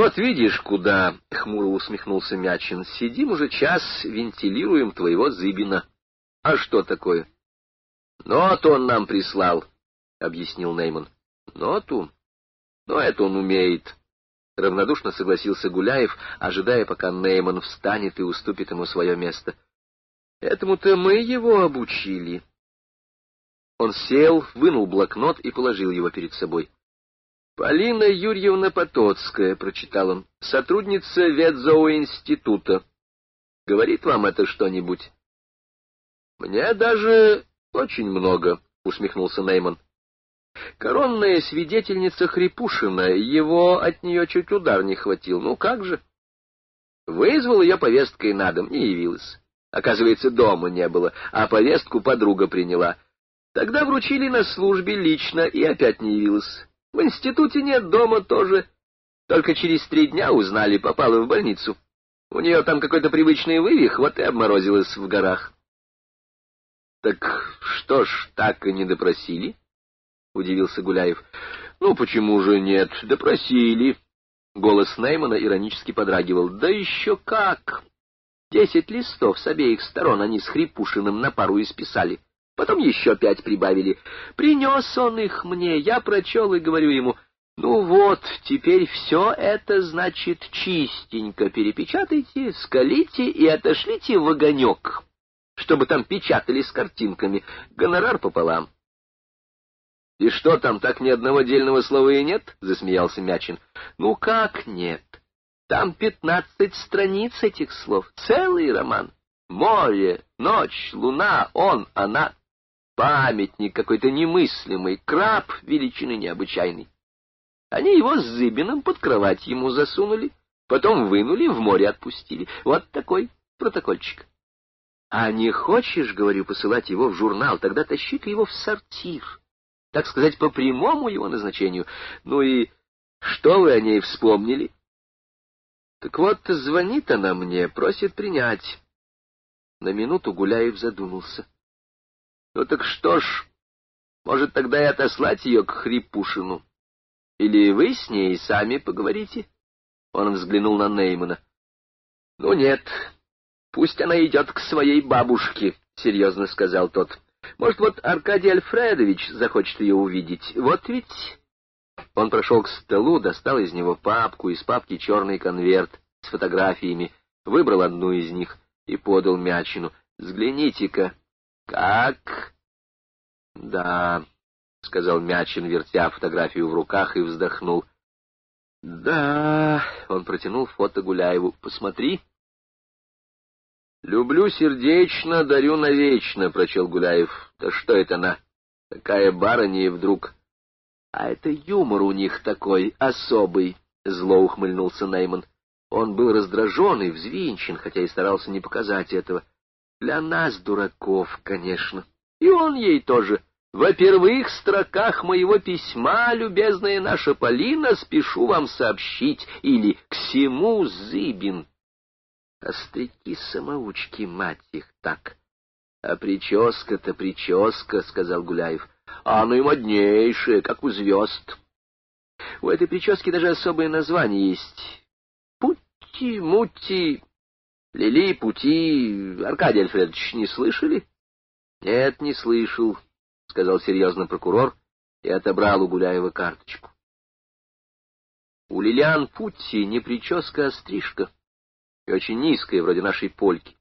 Вот видишь, куда, — хмуро усмехнулся Мячин, — сидим уже час, вентилируем твоего Зыбина. А что такое? Ноту он нам прислал, — объяснил Нейман. Ноту? Но это он умеет. Равнодушно согласился Гуляев, ожидая, пока Нейман встанет и уступит ему свое место. Этому-то мы его обучили. Он сел, вынул блокнот и положил его перед собой. «Полина Юрьевна Потоцкая», — прочитал он, — «сотрудница ветзооинститута. Говорит вам это что-нибудь?» «Мне даже очень много», — усмехнулся Нейман. «Коронная свидетельница Хрипушина, его от нее чуть удар не хватил. Ну как же?» Вызвал ее повесткой на дом, не явилась. Оказывается, дома не было, а повестку подруга приняла — Тогда вручили на службе лично и опять не явилась. В институте нет, дома тоже. Только через три дня узнали, попала в больницу. У нее там какой-то привычный вывих, вот и обморозилась в горах. — Так что ж, так и не допросили? — удивился Гуляев. — Ну, почему же нет? Допросили. Голос Неймана иронически подрагивал. — Да еще как! Десять листов с обеих сторон они с Хрипушиным на пару исписали. — Потом еще пять прибавили. Принес он их мне, я прочел и говорю ему, ну вот, теперь все это, значит, чистенько перепечатайте, скалите и отошлите в огонек, чтобы там печатали с картинками, гонорар пополам. — И что там, так ни одного дельного слова и нет? — засмеялся Мячин. — Ну как нет? Там пятнадцать страниц этих слов, целый роман. Море, ночь, луна, он, она, памятник какой-то немыслимый, краб величины необычайной. Они его с Зыбиным под кровать ему засунули, потом вынули, в море отпустили. Вот такой протокольчик. А не хочешь, говорю, посылать его в журнал, тогда тащи-ка его в сортир. Так сказать, по прямому его назначению. Ну и что вы о ней вспомнили? Так вот, звонит она мне, просит принять. На минуту Гуляев задумался. Ну так что ж, может, тогда и отослать ее к Хрипушину? Или вы с ней сами поговорите? Он взглянул на Неймана. Ну нет, пусть она идет к своей бабушке, — серьезно сказал тот. Может, вот Аркадий Альфредович захочет ее увидеть. Вот ведь... Он прошел к столу, достал из него папку, из папки черный конверт с фотографиями, выбрал одну из них и подал Мячину. «Взгляните-ка, «Как?» «Да», — сказал Мячин, вертя фотографию в руках, и вздохнул. «Да», — он протянул фото Гуляеву. «Посмотри». «Люблю сердечно, дарю навечно», — прочел Гуляев. «Да что это она? Такая барыня вдруг...» «А это юмор у них такой, особый», — зло ухмыльнулся Нейман. Он был раздражен и взвинчен, хотя и старался не показать этого. Для нас, дураков, конечно. И он ей тоже. Во первых строках моего письма, любезная наша Полина, спешу вам сообщить, или к всему Зыбин. Остряки-самоучки, мать их, так. А прическа-то прическа, — сказал Гуляев. А ну и моднейшая, как у звезд. У этой прически даже особое название есть. Пути-мути Лили пути... Аркадий Альфредович, не слышали? — Нет, не слышал, — сказал серьезно прокурор и отобрал у Гуляева карточку. У Лилиан Путти не прическа, а стрижка, и очень низкая, вроде нашей польки.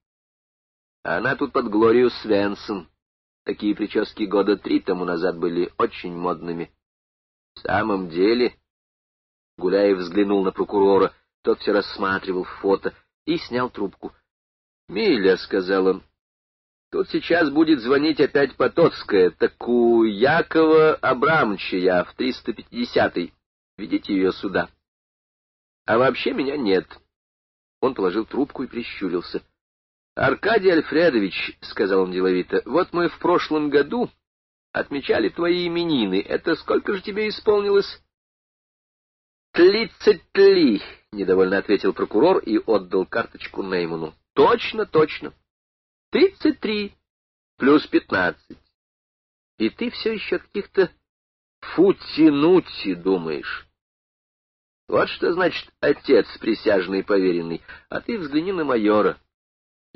А она тут под Глорию Свенсон. Такие прически года три тому назад были очень модными. В самом деле... Гуляев взглянул на прокурора, тот все рассматривал фото — и снял трубку. — Миля, — сказал он, — тут сейчас будет звонить опять Потоцкая, так у Якова Абрамовича я в 350-й. Ведите ее сюда. А вообще меня нет. Он положил трубку и прищурился. — Аркадий Альфредович, — сказал он деловито, — вот мы в прошлом году отмечали твои именины. Это сколько же тебе исполнилось? — Тридцать ли, — недовольно ответил прокурор и отдал карточку Нейману. — Точно, точно. Тридцать три плюс пятнадцать. И ты все еще каких-то фути-нути думаешь. Вот что значит отец присяжный поверенный. А ты взгляни на майора.